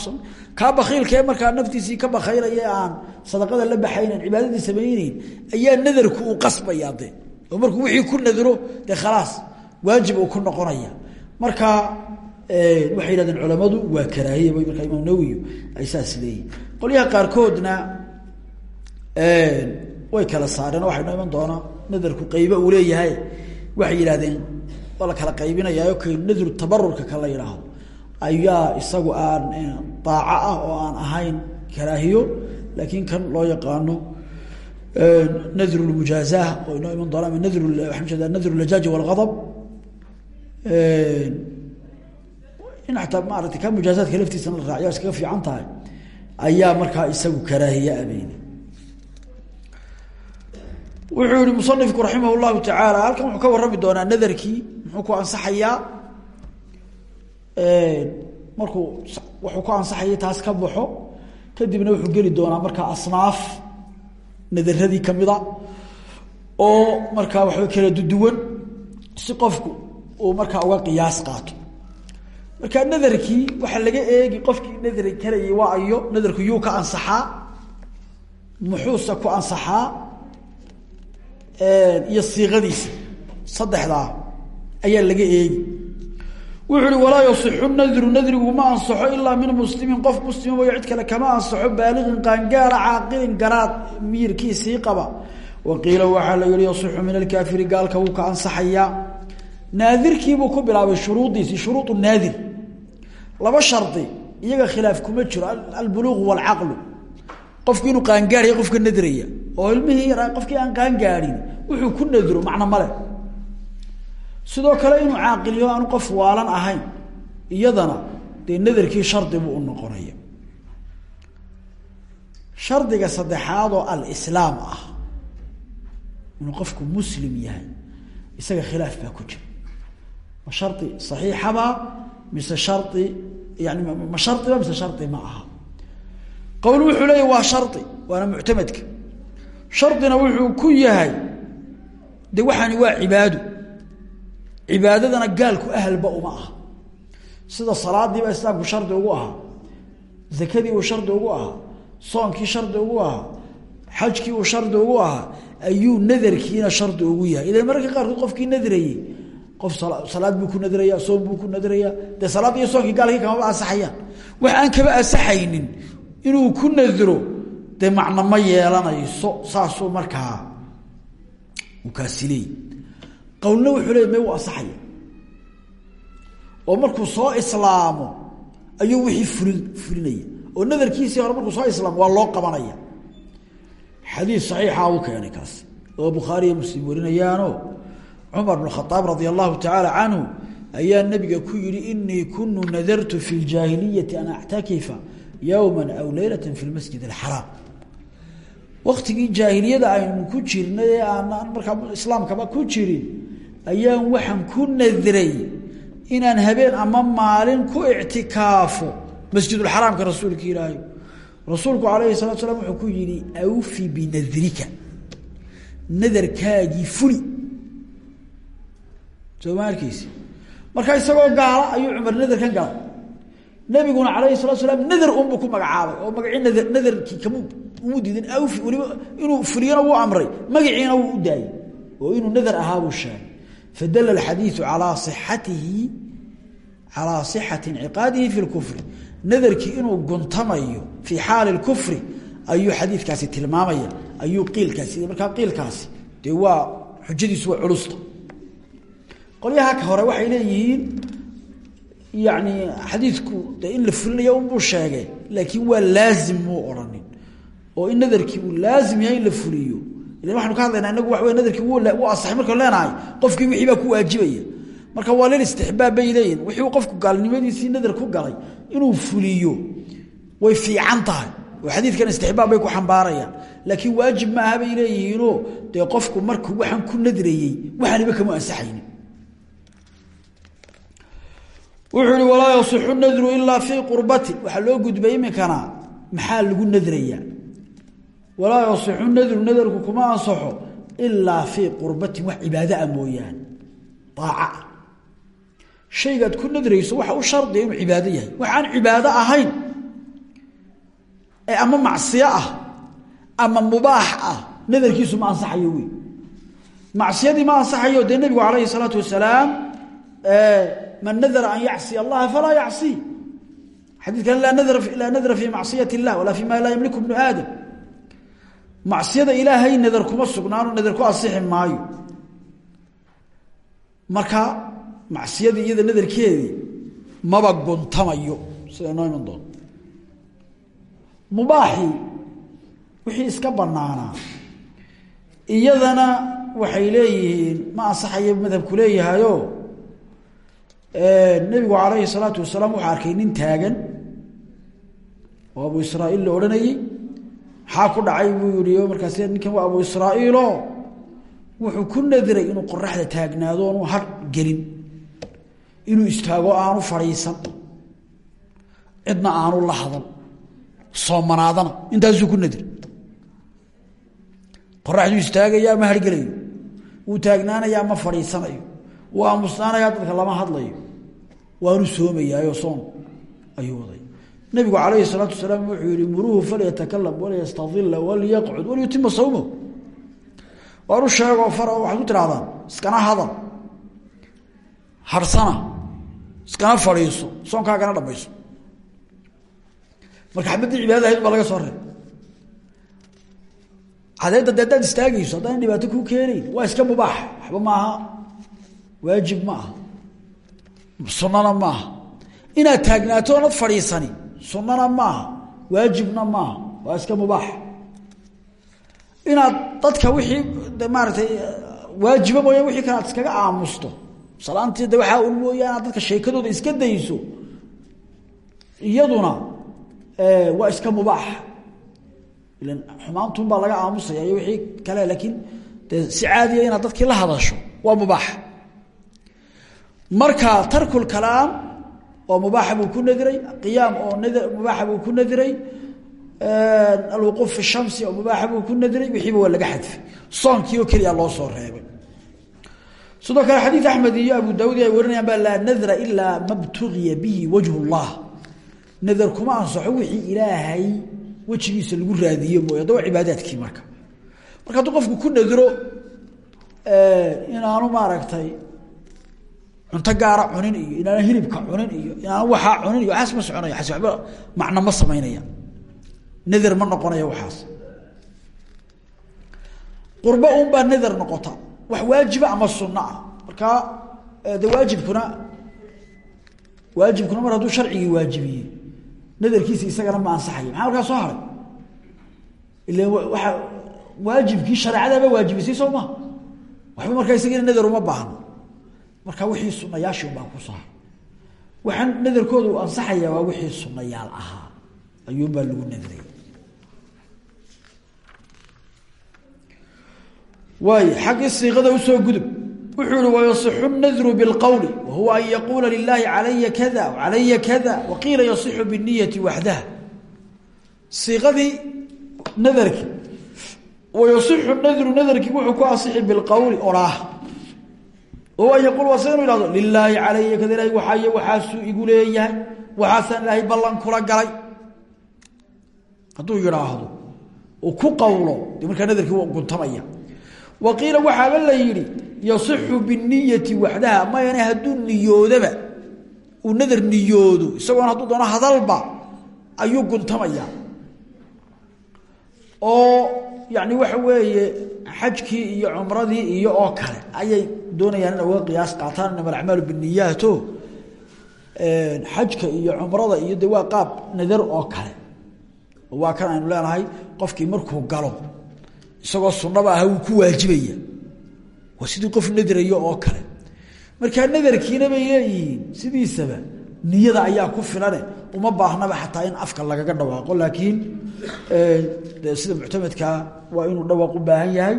kaa bakiilkae markaa naftiisii ka bakaylaya aan sadaqada la baxaynan cibaadadii samayneyn ayaa nadarku uu qasbaya oo markuu wixii ku nadro dee khalaas waajib uu ku noqonaya. Marka waxay yidhahdeen culamadu waa karaahiya bay markaa imaam nawowi ay saas leeyihiin qolyaha qaarkoodna way kala saareen waxay noo iman nadarku qaybe uu leeyahay. Waxay yidhahdeen waa la kala qaybinayaa kay nadru tabarurka ka la ayaa isagu aan daaco ah oo aan ahayn karaahiyo laakiin kan loo yaqaano nadru lmujaazah oo inoo iman doona ama waxaan jeedaa nadru lajaaji walgadab in ataa maarata ka mujaazaadka laftiisana la raaciyo iskaga fiican tahay ayaa markaa isagu karaahiye abeyne wuxuu yihi musanifku raximah llahu tacaala halkan wuxuu ka warrami doonaa nadarkii muxuu ku ansaxayaa markuu wuxuu ku ansaxaya taas ka baxo kadibna wuxuu geli doonaa markaa asnaaf nadaradii kamida oo markaa waxba kala duduwan si qofku uu markaa uga qiyaas qaato. Markaa nadarkii waxaa laga eegi qofkii nadari karayay waa ayo nadarku yuu ka ansaxaa muxuuse ku ansaxaa iyo siiqadiisa saddexdaa ayaa laga eegi wuxu uhi walaa yasixu nadru nadrigu ansaxo ilaa min muslimin. Qof muslima way cid kale kama ansaxo baaliqin qaangaara caaqilin garaad miyirkiisii qaba. Wa qiila waxaa la yihi yasixu min alkaafiri gaalka wuu ka ansaxayaa. Naadirkiibuu ku bilaabay shuruudiisi shuruud naadir. Laba shardi iyaga khilaaf kuma jiro albuluuq waalcaqlu qofku inuu qaangaaraya qofka nadraya. Oo ilmihii qofkii aan qaangaarin wuxuu ku nadro macno male sidoo kale inuu caaqiliyo aanu qof waalan ahayn iyadana dee nadarkii shardi buu u noqonaya. Shardiga saddexaad oo alislaam ah inuu qofku muslim yahay isaga khilaaf baa ku jira. Ma shardi saxiixabaa mise shardi yani ma shardiba mise shardi ma aha. Qowl wuxuu leeya waa shardi waana muctamadka. Shardina wuxuu ku yahay de waxaani waa cibaado cibaadadana gaalku ahalba uma aha. Sida salaadiiba islaamku shardi ugu ahaa zakadii uu shardi ugu ahaa soonkii shardi ugu ahaa xajkii uu shardi ugu ahaa ayuu nadarkiina shardi ugu yahay. Ilan mararka qaarkood qofkii nadrayey qof salaad buu ku nadraya soon buu ku nadraya dee salaad iyo soonkii gaalkii kamaba ansaxayaan. Wax aan kaba ansaxaynin inuu ku nadro dee macno ma yeelanayso saasuu markaa uu qowlna wuxuu leey may u oo markuu soo islaamo ayuu wixii fulin fulinaya oo nadarkiisii hore markuu soo islaamo waa loo qabanaya. Xadiis saxiixa u keenay kaas. Oo bukhaariyo muslim warinayaano cumar bn khaaab radia tacaala canhu ayaa nabiga ku yihi inii kunu nadartu fi ljaahiliyati an actakifa yowma aw leylata fi lmasjid alxaraam waktigii jaahiliyada aynu ku jirnay ee aanaan markaa islaamkaba ku jirin ayaan waxaan ku nadray inaan habeen ama maalin ku ictikaafo masjidulxaraamka rasuulka ilaahay. Rasuulku alayhi salatu salaam wuxuu ku yihi awfi binadrika nadarkaagii fuli soo ma arkeysi marka isagoo gaala ayuu cumar nadarkan galay nabiguna alayhi salatu salaam nadar unbuu ku magacaabay oo magacii nadar nadarkii kama umu diidin awfi weliba inuu fuliyana wuu amray magaciina wuu u daayey oo inuu nadar ahaabuu sheegay fadala alxadiidu calaa sixatihi calaa sixati inciqaadihi fi lkufri nadarkii inuu guntamayo fii xaali lkufri ayuu xadiidkaasi tilmaamaya ayuu qiilkaasi markaa qiilkaasi dee waa xujadiisu waa culusta qolyaha hore waxay leeyihiin yani xadiidku de in la fulinayo unbuu sheegay laakiin waa laazim muu odhanin oo in nadarkii uu laazim yahay in ilan waxanu ka hadlaynaa inagu wey nadarkii asaxay. Markanu leenahay qofkii wixii baa ku waajibaya. Marka waa lil istixbaab bay wixii qofku gaalnimadiisii nadar ku galay inuu fuliyo way fiican tahay. Oo xadiidkan istixbaab bay ku xambaarayaan. Laakiin waajib maaha bay leeyihiinoo dee qofku markuu waxaan ku nadrayey waxaaniba kama ansaxaynin. Wuxuu walaa yasixu nadru ilaa fii qurbatin. Waxaa loo gudbay iminkana maxaa lagu nadrayaa walaa yasixu nadru nadarku kuma ansaxo ilaa fii qurbatin wax cibaado ah mooyaane. Aaca shaygaad ku nadrayso waxa u shardiya inuu cibaado yahay. Waxaan cibaado ahayn ee ama macsiyo ah ama mubaax ah nadarkiisu ma ansaxayo wey macsiyadii ma ansaxayo dee nebigu calayhi salaatu wasalaam man nadara an yacsiya allaha falaa yacsi. Xadiidkan laa nadra fii macsiyat illah walaa fi ma laa yamliku bnu aadam macsiyada ilaahay nadar kuma sugnaano nadar ku asixi maayo. Marka macsiyadii iyada nadarkeedii maba guntamayo sida noo iman doon. Mubaaxii wixii iska banaanaa iyadana waxay leeyihiin ma ansaxayo madhabku leeyahayo nebigu calayhi salaatu wasalaam wuxuu arkay nin taagan oo abu israaiil la odhanayey maxaa ku dhacay buu yihi markaas ninkan waa abu israaiilo wuxuu ku nadray inuu qoraxda taagnaado oonu har gelin inuu istaago aanu fadhiisan cidna aanu la hadan soomanaadana intaasuu ku nadri qoraxduu istaagayaa ma hargelayo wuu taagnaanayaa ma fadhiisanayo wuu aamusnaanayaa dadka lama hadlayo waanu soomayaayo soon ayuu waday nabigu calayhi salaatu wasalaam wuxuu yihi muruuhu falyatakalam walyastadila walyaqcud walyutima sawmo waanu sheegoo far waxaad ku tidhahdaan iskana hadal harsana iskana fadhiiso soonkaagana dhamayso. Marka xabadii cibaadada ahayd laga soo reeb cadeedda de haddaad istaagayso haddaan dhibaato kuu waa iska mubaax. Waxba maaha waajib ma aha sunana maaha inaad taagnaato oonad fadhiisani sunana maaha waajibna maaha waa iska mubaax. Inaad dadka wixii de maaratay waajiba mooya wixii kale ad iskaga aamusto. Salaantii de waxaa un dadka sheekadooda iska dayso. Iyaduna waa iska mubaax. Ilan xumaantun baa laga aamusaya iyo wixii kale laakiin de si caadiya inaad dadkii la hadasho waa mubaax. Marka tarkul kalaam oo mubaaxa buu ku nadiray qiyaam oo mubaaxa buu ku nadiray alwuquuf fi shamsi oo mubaaxa buu ku nadiray wixiiba waa laga xadfay. Soonkii oo loo soo reebay. Sidoo kale xadiid axmed iyo abu daawud ay warinayaan baa laa nadra ilaa ma btugiya bihi wajh llah nadar kuma ansaxo wixii ilaahay wejigiisa lagu raadiyo mooy hadda waa cibaadaadkii marka. Marka qofku ku nadro inaanu maaragtay cunto gaara cunin iyo inaana hilibka cunin iyo inaana waxaa cunin iyo waxaas ma soconaya waba ma samaynaya. Nadar ma noqonaya waxaas. Qurbo un baa nadar noqota. Wax waajiba ama sunno ah. Markaa de waajibkuna waajibkuna mar hadduu sharcigii waajibiyey nadarkiisa isagana ma ansaxaya maxaa markaa soo haray? Ila waa waajibkii shareecadaaba waajibisay soo ma? Waxba markaa isagina nadar uma baahno marka wixii sunayaashii un baa ku saar waxaan nadarkooda u ansaxaya waa wixii sunayaal ahaa. Ayuunbaa lagu nadray waay xaggii siiqada u soo gudub. Wuxuu ihi wayasixu nadru bilqowli wa wahuwa an yaquula lilaahi calaya kada calaya kada waqiila yasixu biniyati waxdaha siiqadii nadarki wayasixu nadru nadarkii wuxuu ku asixi bilqowli oraah wahuwa an yaquul waa sida inu ihahdo lilaahi calaya kada ilahay waxaay waxaasuu igu leeyahay waxaasaan ilaahay ballan kula galay. Hadduu yidhaahdo uu ku qawlo de markaa nadarkii waa guntamaya. Wa qiila waxaaba la yidhi yasixu biniyati waxdaha mayane hadduu niyoodaba uu nadar niyoodo isagoona hadduu doono hadalba ayuu guntamaya oo yani waxa weeye xajkii iyo cumradii iyo oo kale ayay doonayaan in uga qiyaas qaataan inama alacmaalu biniyaato xajka iyo cumrada iyo de waa nadar oo kale. Waa kan aynu leenahay qofkii markuu galo isagoo sunaba ah wuu ku waajibaya. Waa sidii qof nadrayo oo kale. Markaa nadarkiina bay leeyihiin sidiisaba niyada ayaa ku filane uma baahnaba xataa in afka lagaga dhawaaqo laakiin de sida muctamedkaa waa inuu dhawaaq u baahan yahay.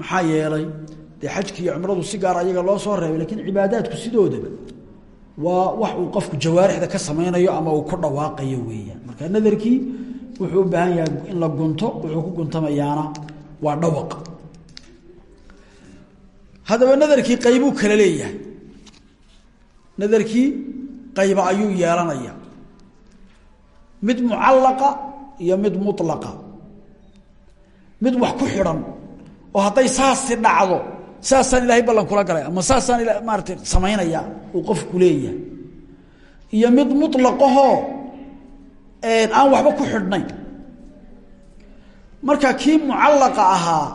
Maxaa yeelay dee xajki iyo cumradu si gaar ayaga loo soo reebay lakiin cibaadaadku sidoodaba waa wax uu qofku jawaarixda ka samaynayo ama uu ku dhawaaqayo weeyaan. Marka nadarkii wuxuu u baahan yahay in la gunto wuxuu ku guntamayaana waa dhawaq haddaba nadarkii qaybuu kala leeyahay. Nadarkii qayba ayuu yeelanaya mid mucallaqa iyo mid mulaqa mid wax ku xidhan oo hadday saasi dhacdo saasaan ilaahay ballan kula galay ama saasaan ila maarata samaynaya uu qofku leeyahay. Iyo mid mulaqahoo aan waxba ku xidhnayn. Marka kii mucallaqa ahaa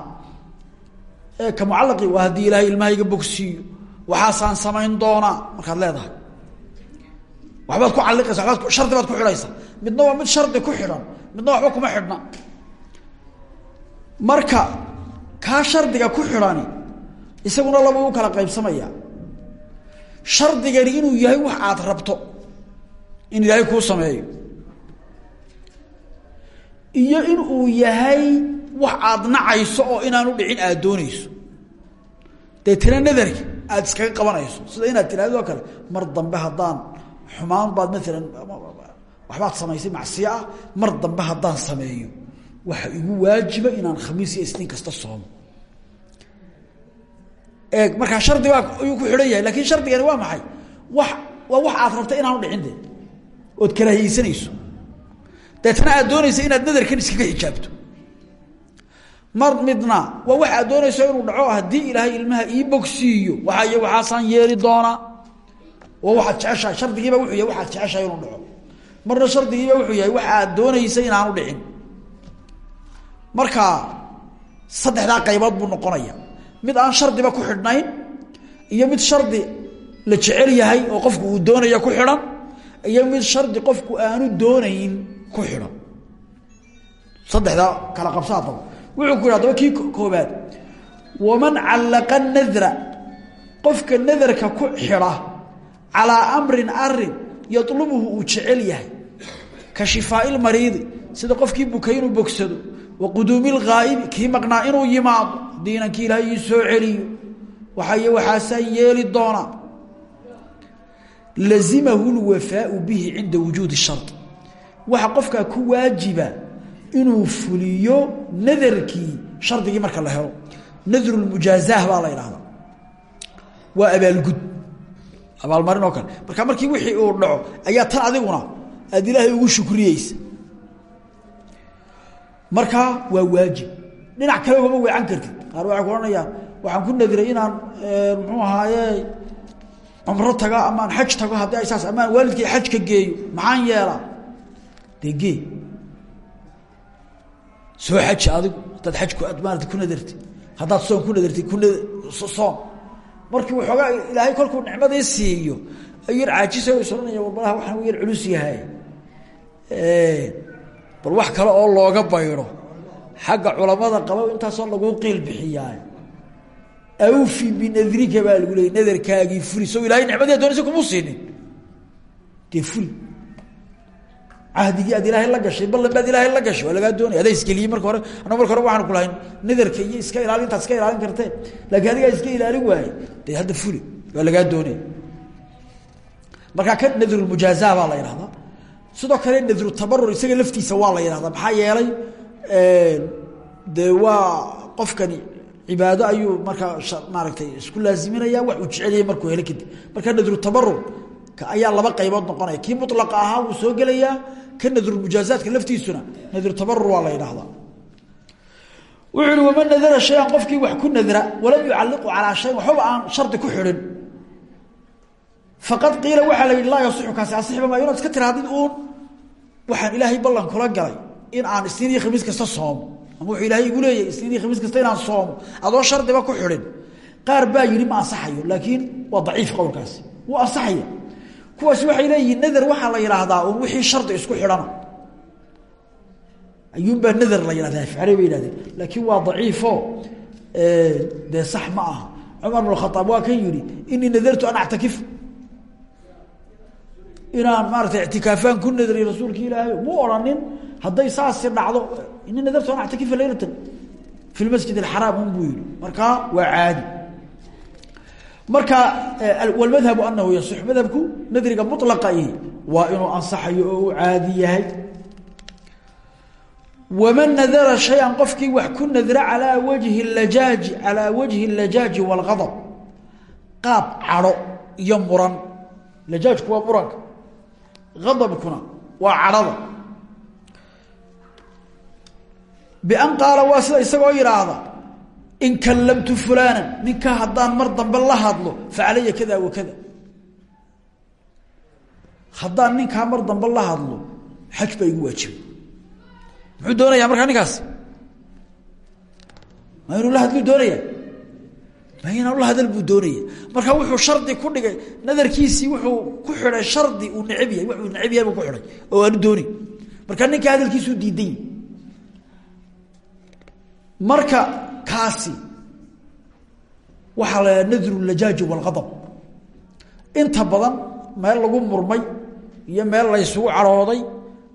ee ka mucallaqi waa haddii ilaahay ilmahayga bogsiiyo. Waxaasaan samayn doonaa. Markaad leedahay waxbaad ku calliqaysa wabaad shardi baad ku xidhaysa. Midna waa mid shardi ku xidhan midna waxba kuma xidhna. Marka kaa shardiga ku xidhani isaguna laba u kala qaybsamaya. Shardigani inuu yahay wax aad rabto in ilaahay kuu sameeyo. Iyo in uu yahay wax aad nacayso oo inaanu dhicin aad doonayso. Deetana nadarka aada iskaga qabanayso sida inaad tirahdid oo kale mar dambe haddaan xumaan baad maalan waxbaad samaysay macsiyo ah mar dambe haddaan sameeyo waxa igu waajiba inaan khamiis iyo isniin kasta soomo. Eeg markaa shardi baa ayuu ku xidhan yahay laakiin shardigani waa maxay? Wax waa wax aad rabta inaanu dhicin de ood karaahiyeysanayso deetana aad doonaysa inaad nadarkan iskaga xijaabto. Mar midna waa wax aad doonayso inuu dhaco haddii waa waxaad jeceshahay shardigiiba wuxuu yahay waxaad jeceshahay inuu dhaco. Marna shardigiiba wuxuu yahay wax aad doonaysa inaanu dhicin. Marka saddexdaa qaybood buu noqonaya mid aan shardiba ku xidhnayn iyo mid shardi la jecel yahay oo qofku uu doonaya ku xidhan iyo mid shardi qofku aanu doonayn ku xidhan. Saddexdaa kala qabsa wuxuu ku yidhi kii koobaad waman callaqa nadra qofka nadarka ku calaa amrin arrin yatlubuhu uu jecel yahay. Ka shifaa'i lmariidi sida qofkii bukay inuu bogsado wa quduumi lghaa'ibi kii maqnaa inuu yimaado diinankii ilaahay ii soo celiyo. Waxay waxaasaa yeeli doonaa lazimahu lwafaau bihi cinda wujuudi shard waxa qofkaa ku waajiba inuu fuliyo nadarkii shardigii marka la helo. Nadru lmujaazaah baa la idhahdaa waa abaalgud abaalmarin oo kale marka markii wixii uu dhaco ayaa tan adiguna aad ilaahay ugu shukriyeysa. Markaa waa waajib. Dhinac kale ugama weecan kartid. Qaar waxay ku odhanayaan waxaan ku nadiray inaan muxuu ahaaye cumro tago amaan xaj tago haddii ay saas amaan waalidkay xajka geeyo. Maxaan yeelaa? Dee soo xaji adigu. Haddaad xajku aad maarata ku nadartid. Haddaad soon ku nadartid ku soon markii waxoogaa ilaahay kolkuu nicmadii siiyo yar caajisa is odhanaya warbalaha waxaan u yar culus yahay. Bal wax kale oo looga baydo xagga culamada qaba intaasoo laguu qiil bixiyaa. Awfi binadrika baa lagu leeyay nadarkaagii fuli so ilahay nicmadii ad doonaysa kuma siinin. Dee cahdigii aad ilaahay la gashay ballan ilaahay la gashay waa lagaa doonaya. Adaa isgeliyey marka hore anna marka hore waxaan ku lahayn nadarka iyo iska ilaali intaad iska ilaalin karteen. Laakiin adigaa iska ilaalin waaye dee hadda fuli waa lagaa doonaya. Markaa ka nadrulmujaaza baa la yidhahdaa sidoo kale nadru tabarur isaga laftiisa waa la yidhahdaa maxaa yeelay dee waa qofkani cibaado ayuu markaa maaragtay isku laaziminaya wax uu jecelyahay markuu helo kadib. Markaa nadru tabarur ayaa laba qaybood noqonaya. Kii mulaqa ahaa wuu soo gelayaa ka nadrulmujaazaadka laftiisuna nadru tabarur waa la yidhahdaa wuxuu ihi waman nadara shayan qofkii wax ku nadra walam yucalliqu calaa shayin waxbaba aan shardi ku xidhin. Faqad qiila waxaa la yidhi laa yasixu kaasi asixba maayo inaad iska tirahdid uun waxaan ilaahay ballan kula galay in aan isniin iyo khamiis kasta soomo. Ama wuxuu ilaahay igu leeyahy isniin iyo khamiis kasta inaan soomo adoo shardiba ku xidhin. Qaar baa yidhi ma ansaxayo laakiin waa daciif qowlkaasi. Wuu ansaxaya kuwaasi waxay leeyihiin nadar waxaa la yidhaahdaa uun wixii shardi isku xidhana. Ayuunbaa nadar la yidhahda afcali bay laakiin waa daciifo. Dee sax ma aha. Cumar bn khaaab waa kan yihi inii nadartu an actakif. Inaan maarata ictikaafaan ku nadray rasuulki ilaahay mu odhanin hadday saasi dhacdo inii nadartu an actakifa laylatan fi masjid اxaraam un buu yihi markaa waa caadi marka eh, walmadhabu anahu yaصix madhabku nadriga mulaa ihi waa inuu ansaxayo oo u caadi yahay. Waman nadara shay-an qofkii wax ku nadra calaa wajhi lajaaji calaa wajhi lajaaji wاlgadb qaab cadho iyo muran. Lajaajku waa muranka. Adabkuna waa cadhada ban qaala waa isagoo yidhaahda in kallamtu fulaana ninkaa haddaan mar dambe la hadlo facalaya kada wa kada haddaan ninkaa mar dambe la hadlo xaj baa igu waajibay muxuu doonayaa markaa ninkaas? Ma inuu la hadluu doonaya ma inaan la hadal buu marka wuxuu shardi ku dhigay nadarkiisii wuxuu ku xidhay shardi uu necab yahay wuxuu necab yahay ku xidhay oo aanu doonin marka ninka hadalkiisuu diidan yahi marka kaasi. Waxaa la nadru lajaaji walgadab inta badan meel lagu murmay iyo meel laysugu cadhooday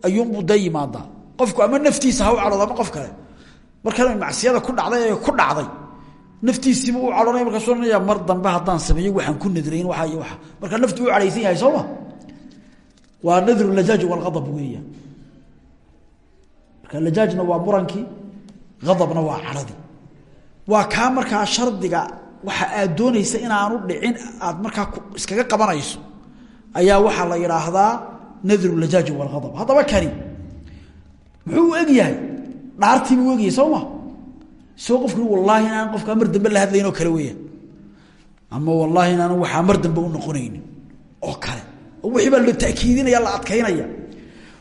ayuunbuu da yimaadaa qofku ama naftiisa ha u cadhoodo ama qof kale. Markan macsiyada ku dhacday ee ku dhacday. Naftiisiiba u cadhoonaya markaasuu ohanaya mar dambe haddaan sameeyo waxaan ku nadrayn waxa iyo waxa marka naftu u cadhaysan yahay soo ma? Waa nadru lajaaji walgadab weeya marka lajaajna waa murankii adabna waa cadhadii waa kaa markaa shardiga waxa aad doonaysa inaanu dhicin aad markaa iskaga qabanayso ayaa waxaa la yidhaahdaa nadru lajaaji walgadab haddaba kani muxuu u eg yahay? Dhaartii buu egyahay soo ma? Isagoo qofku wallaahi inaan qofkaa mar dambe la hadlayn kale weyaan ama wallaahi inaanu waxaa mar dambe u noqonaynin oo kale. Oo la takiidinaya la adkaynaya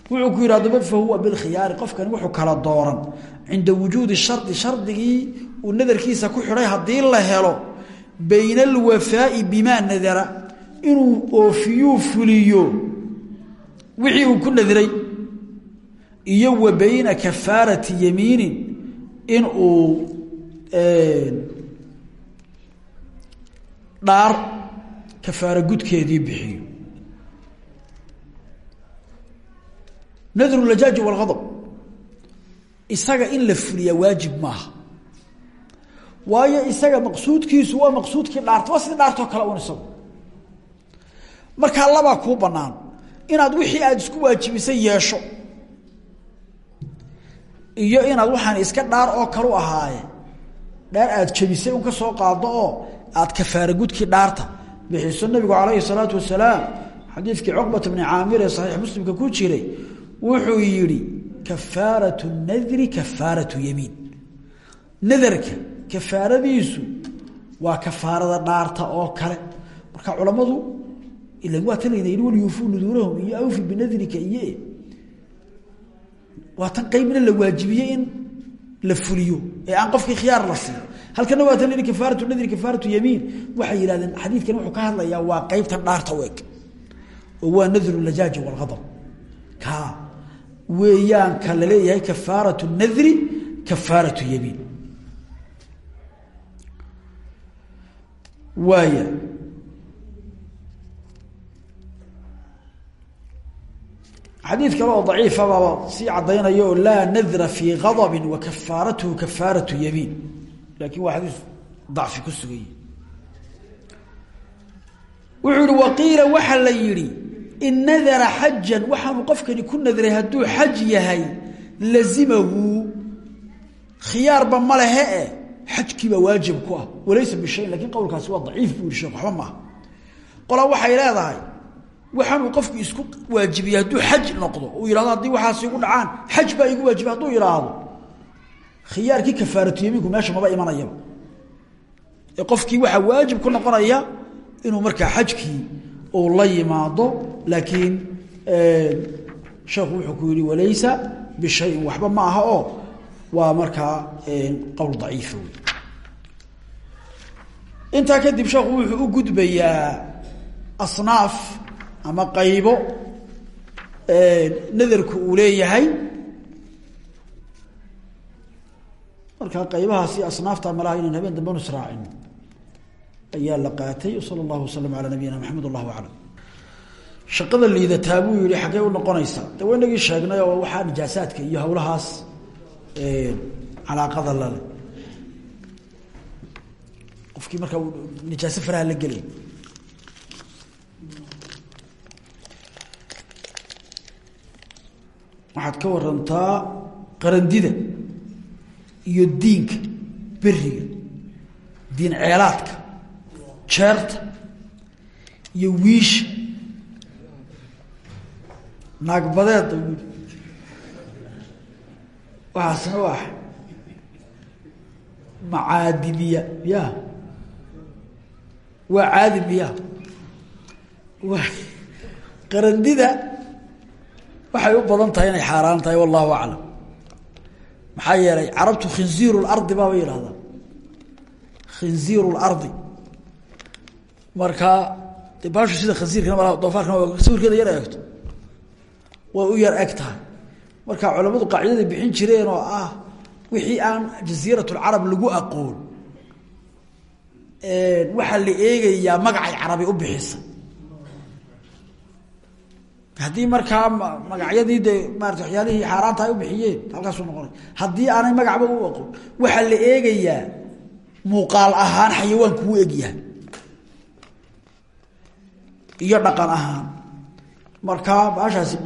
wuxuu ku yidhi adaba fa huwa bilkhiyaari qofkani wuxuu kala dooran. Cinda wujuudi shardi shardigii uu nadarkiisa ku xidhay haddii la helo bayna alwafaa'i bimaa nadara inuu oofiyuu fuliyo wixii uu ku nadray iyo wa bayna kafaarati yamiinin in uu dhaar kafaara gudkeedii bixiyo nadru lajaaji walgadab isaga in la fuliya waajib maaha. Waayo isaga maqsuudkiisu waa maqsuudkii dhaarta waa sidii dhaartoo kale un isagu. Markaa labaa kuu banaan inaad wixii aada isku waajibisay yeesho iyo inaad waxaan iska dhaar oo kalu ahaaye dhaar aad jabisay un ka soo qaado oo aad kafaara gudkii dhaarta bixiso nabigu calayhi salaatu wasalaam xadiidkii cuqbata bni caamir ee saxiix muslimka ku jiray wuxuu yidhi kafaaratu nadri kafaaratu yamiin. Nadarka kafaaradiisu waa kafaarada dhaarta oo kale. Marka culammadu ilan waa tan layna yidhi walyuufuu nuduurahum iyo awfi binadrika iyo waa tan qaybna la waajibiyey in la fuliyo ee aan qofkii khiyaar la siiyo halkana waa tan la yidhi kafaaratu nadri kafaaratu yamiin. Waxay yidhahdeen xadiidkan wuxuu ka hadlayaa waa qaybtan dhaarta u waa nadru lajaaji walgadab ka weeyaan ka la leeyahay kafaaratu nadri kafaaratu yamiin waaya xadiid kale oo daciifa baaba sii caddaynaya oo nadra fii gadabin wa kafaaratuhu kafaaratu yamiin laakiin waa xadiis dacfi ku wuxuu yihi waxaa la yidhi in nadara xajan waxaanu qofkani ku nadray hadduu xaj yahay lazimahu. Khiyaarba ma lehe e xajkiibaa waajib ku ah. Walaysa bishayin laakiin qowlkaasi waa daciif buu yihi sheek waxba maaha qolaa leedahay waxaanuu qofku isku waajibiyey hadduu xaj noqdo. Uu yihahdo haddii waxaas igu dhacaan xaj baa igu waajibiy hadduu yidhaahdo khiyaarkii kafaaratu yamiinku meesha maba imanayaba. Ee qofkii waxaa waajib ku noqonaya inuu markaa xajkii uu la yimaado laakiin sheekhu wuxuu ku yihi walaysa bishayin. Waxba ma aha oo waa markaa qowl daciifa wey intaa kadib sheekhu wuxuu u gudbayaa asnaaf ama qaybo nadarku uu leeyahay. Markaa qaybahaasi asnaafta malaha inaan habeen dambe nu israacin ayaa la qaatay sala allahu wasalam calaa nabiyina maxamed allahu aclam shaqada liidataa buu yihi xaggee u noqonaysaa de wa inagii sheegnay oo waxaa nijaasaadka iyo hawlahaas calaaqada lale qofkii markaa nijaaso faraha la gelay. Waxaad ka warantaa qarandida iyo diinka beriga diin ceelaadka jeerta iyo wiisha naagbadeeda waxaasna waa macaadimiya ya. Waa caadimiya wa qarandida. Waxay u badan tahay inay xaaraan tahay wallahu aclam. Maxaa yeelay carabtu khinziiru lardi baabay yidhahdaa khinziiru lardi markaa de baashu sida khansiirkana mal doofaarkana sawirkeeda yar way u yar eg marka culamadu qaacidaday bixin jireen oo ah wixii aan jasiirat lcarab lagu aqoon waxaa la eegayaa magacay carabi u bixisa. Haddii markaa magacyadii de maarata waxyaalihii xaaraanta ay u bixiyeen halkaasuu noqonay. Haddii aanay magacba u aqoon waxaa la eegayaa muuqaal ahaan xayawaanku u egyahay iyo dhaqan ahaan. Markaa baashaasi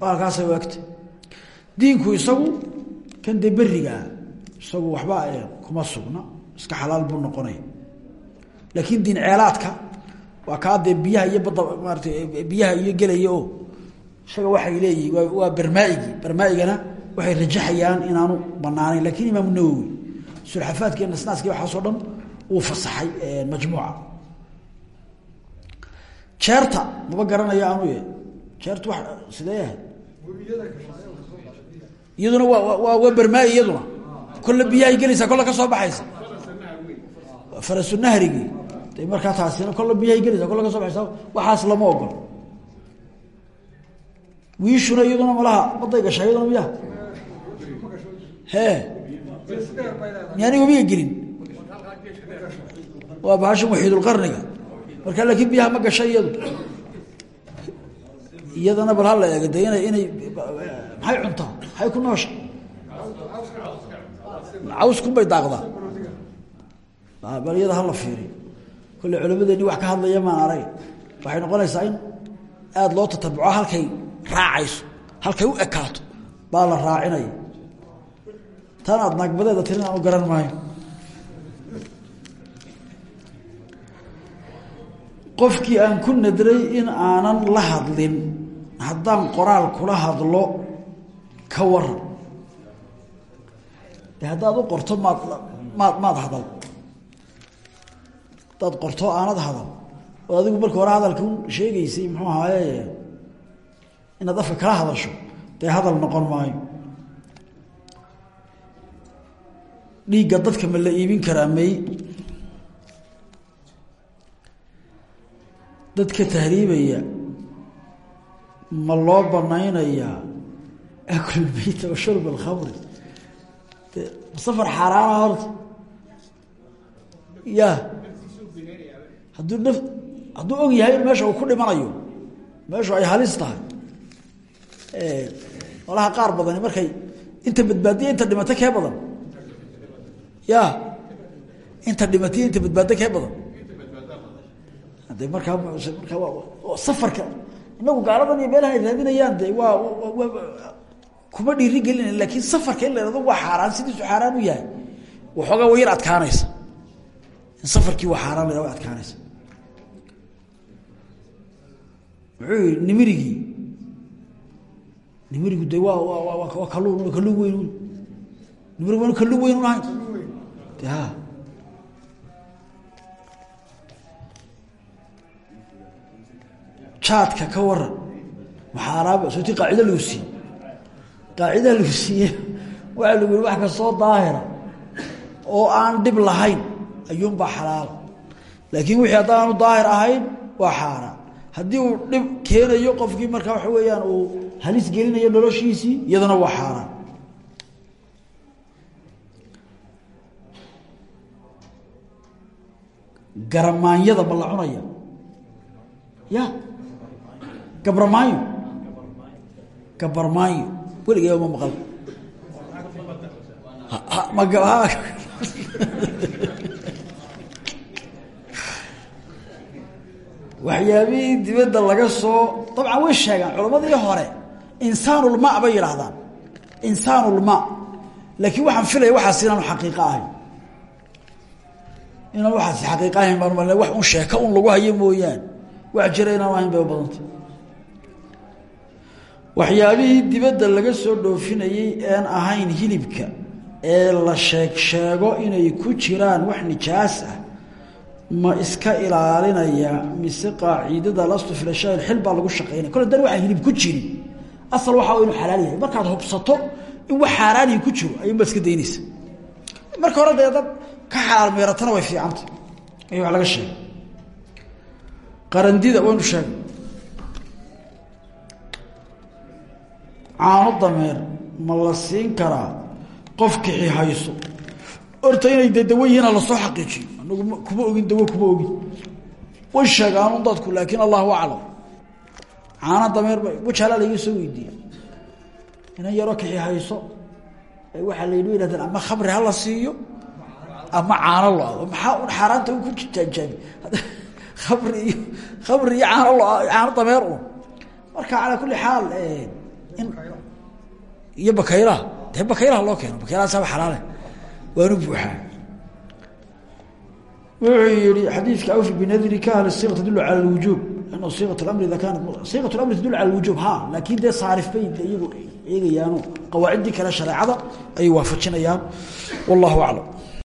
baalkaasay u egtay. Diinku isagu kan dee berigaa isagu waxba kuma sugna. Iska xalaal buu noqonaya laakiin diin ceelaadka waa kaa dee biyaha iyo badda maarata biyaha iyo gelaya o isaga waxay leeyihiin waa waa barmaaigii waxay rajaxayaan inaanu banaanayn laakiin imaamu nawowi sulxafaadki iyo nasnaaski waxaasoo dhan wuu fasaxay majmuuca. Jeerta maba garanayo aanu ye jeertu wa sidee? ahayd iyaduna waa barmaai iyaduna. Kolle biyahay gelaysaa kolle ka soo baxaysa. Farasunnahrigii de markaa taasina kolle biyahay gelaysaa kolle ka soo baxaysa. Waxaas lama ogol wiishuna iyaduna malaha baday gashaa iyaduna miyaha he miyaani wabiga gelin. Waa bahashan waxiidulqarniga marka laakiin biyaha ma gasha iyadu iyadana bal hala eega de inay maxay cuntaa? Maxay ku noosha. Cawskun bay daaqdaa. Bal iyada hala fiiriyo kolle culamadeeni wax ka hadlaya maan arag waxay noqonaysaa in aada loo tatabuco halkay raacayso halkay u ekaato baa la raacinaya tan aad naagbadeeda tirin aan u garan maayo. Qofkii aan ku nadray in aanan la hadlin haddaan qoraal kula hadlo ka waran de haddaad u qorto maad maad hadal. Haddaad qorto aanad hadal. Oo adigu marka hore hadalka sheegaysay muxuu ahaaye inaad afka kala hadasho dee hadal noqon maayo dhiigga dadka ma la iibin karaa may. Dadka tahriibaya ma loo banaynayaa akulmeyta wa shurb alkhamri. De safar xaaraana horta. Ya hadduu naf hadduu og yahay in meesha uu ku dhimanayo meeshu ay halis tahay. Malaha qaar badani markay inta badbaadiya inta dhimato kee badan? Ya inta dhimatiya inta badbaado kee badan? De markaa markaa safarka inagu gaaladan iyo meelaha ay raadinayaan de waa kuma dhiiri gelina laakiin safarka in la ihahdo waa xaaraan sidiisu xaaraan u yahay. Waxoogaa way yar adkaanaysa. In safarkii waa xaaraan la adkaanaysa. Muxuu yihi nimirigu de waa waa kaluun kaluun weyn. Nimirigu kaluun weyn un ahayn de ha jaadka ka waran maxaaraaba sooti qaacida lagu siiye qaacida lagu siiye waxaa lagu yihi wax kastoo daahira oo aan dhib lahayn ayuunbaa xalaala laakiin wixii haddaanu daahir ahayn waa xaaraan haddii uu dhib keenayo qofkii markaa waxa weeyaan uu halis gelinayo noloshiisii iyadana waa xaaraan garamaanyada ma la gabramaanyo gabarmaanyo weligeeba ma maqal. Ma waxyaabihii dibadda laga soo dabcan way sheegaan culammadii hore insaanulma bay yidhaahdaan. Insaanulma laakiin waxaan filaya waxaas inaanu xaqiiqo ahayn. Inaan waxaasi xaqiiqo ahayn baan wax un sheeko un lagu hayo mooyaan wax jira inaan ahayn bay u waxyaabihii dibadda laga soo dhoofinayey een ahayn hilibka ee la sheeg sheego inay ku jiraan wax nijaas ah ma iska ilaalinaya mise qaacidada lastu fi ashyaa ilxil baa lagu shaqeynaya. Kole dan waxaa hilib ku jirin asal waxaa inuu xalaal yahay. Markaad hubsato in wax xaaraanihi ku jiro ayuunbaa iska daynaysa. Marka hore dad ka xalaal meeratana way fiicanta ay wax laga sheegay. Qarandida waynu sheegay caano dameer ma la siin karaa? Qof kixi hayso. Horta inay de dawo yihiina la soo xaqiijiyo anagu kuma ogin dawo kuma ogin. Way sheegaanu dadku laakiin allahu aclam. Caano dameer ba wajalaa laiga soo weydiiyey. Inan yaroo kixi hayso waxaa layidhi yihahdeen ama khamri hala siiyo? Ama caano lo'ado maxaa un ku jaanjaabi khamri iyo khamri iyo caano dameer marka calaa kulli xaal in iyo bakaylaha dee bakaylaha loo keeno. Bakaylaha saba xalaale waanu buuxaa. Wuxuu yihi xadiidka awfi binadrika hal siqa tadulu cala lwujuub ana siqat lamri ida kaanat siqat lamri tadulu cala lwujuub ha laakin dee saarif bay iyagu eegayaano qawaaciddii kale shareecada ayay waafajinayaan wallahu aclam